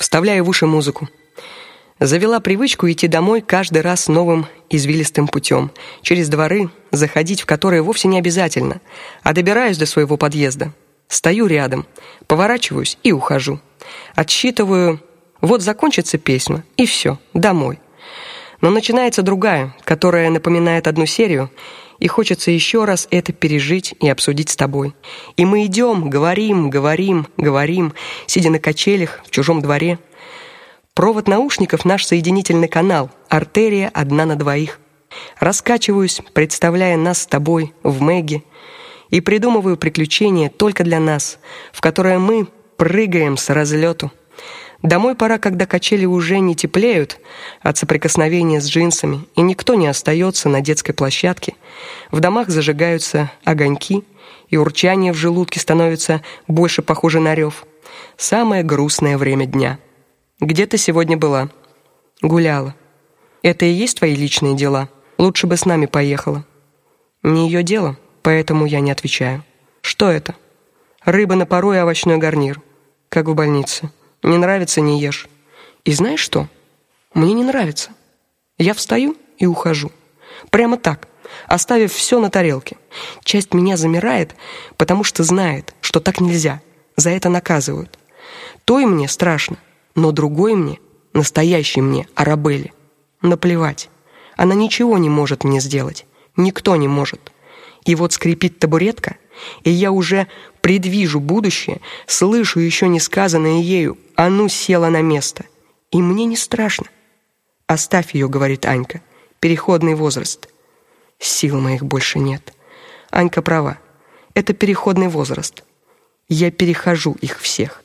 Вставляю в уши музыку. Завела привычку идти домой каждый раз новым извилистым путем, через дворы, заходить в которые вовсе не обязательно, а добираюсь до своего подъезда. Стою рядом, поворачиваюсь и ухожу. Отсчитываю, вот закончится песня, и все, домой. Но начинается другая, которая напоминает одну серию, и хочется еще раз это пережить и обсудить с тобой. И мы идем, говорим, говорим, говорим, сидя на качелях в чужом дворе. Провод наушников наш соединительный канал, артерия одна на двоих. Раскачиваюсь, представляя нас с тобой в Мэгги, и придумываю приключения только для нас, в которое мы прыгаем с разлету. Домой пора, когда качели уже не теплеют от соприкосновения с джинсами, и никто не остается на детской площадке. В домах зажигаются огоньки, и урчание в желудке становится больше похоже на рев. Самое грустное время дня. Где ты сегодня была? Гуляла. Это и есть твои личные дела. Лучше бы с нами поехала. Не ее дело, поэтому я не отвечаю. Что это? Рыба на пару и овощной гарнир, как в больнице. Не нравится не ешь. И знаешь что? Мне не нравится. Я встаю и ухожу. Прямо так, оставив все на тарелке. Часть меня замирает, потому что знает, что так нельзя. За это наказывают. Той мне страшно, но другой мне, настоящий мне, Арабелле, наплевать. Она ничего не может мне сделать. Никто не может. И вот скрипит табуретка, и я уже предвижу будущее, слышу еще не сказанное ею: "А ну, села на место". И мне не страшно. Оставь ее, говорит Анька. Переходный возраст. Сил моих больше нет. Анька права. Это переходный возраст. Я перехожу их всех.